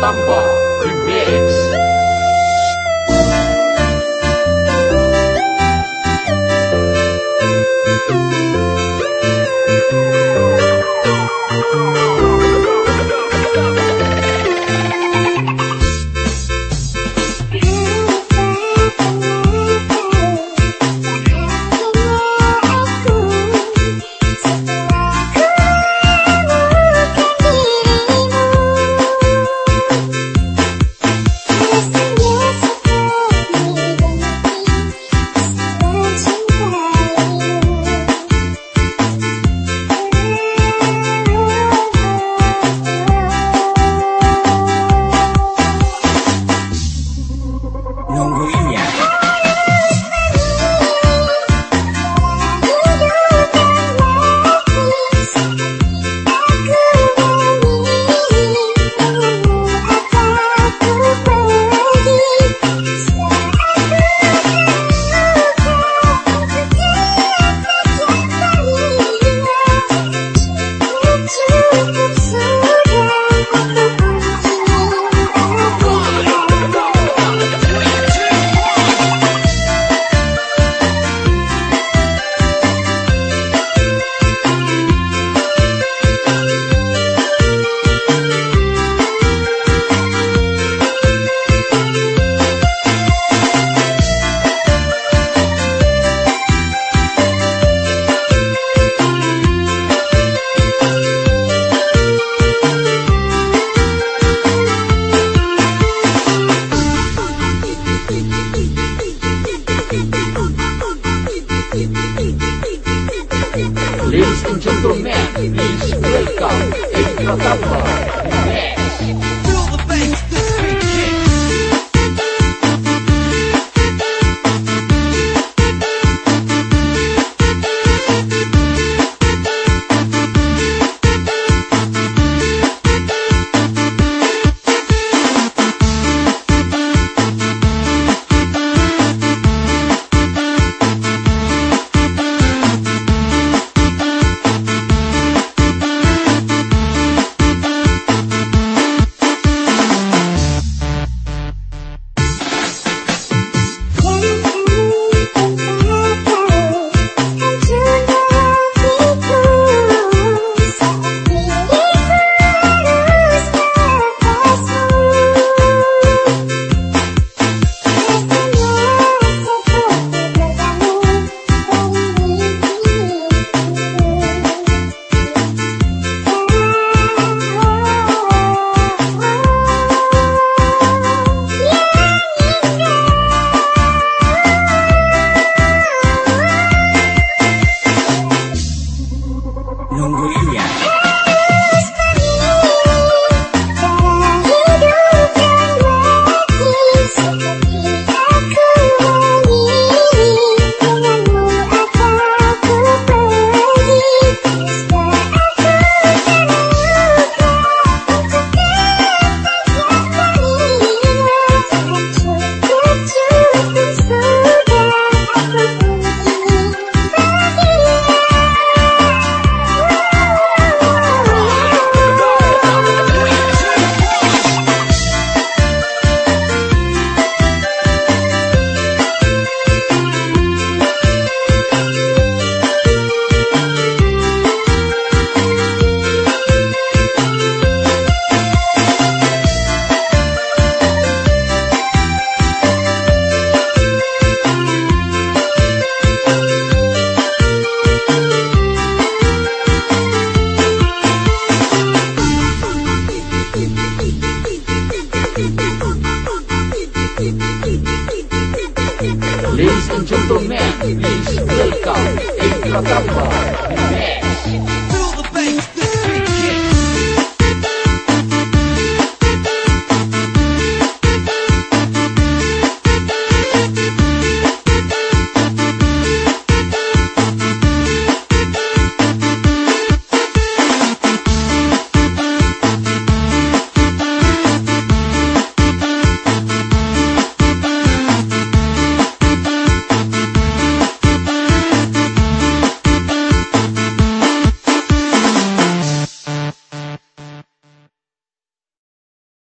当吧，毁灭。Ladies and gentlemen, please welcome Edi Pratamba Remix Cause the man, please, welcome, Intra Kappa, Mesh. Feel the bass.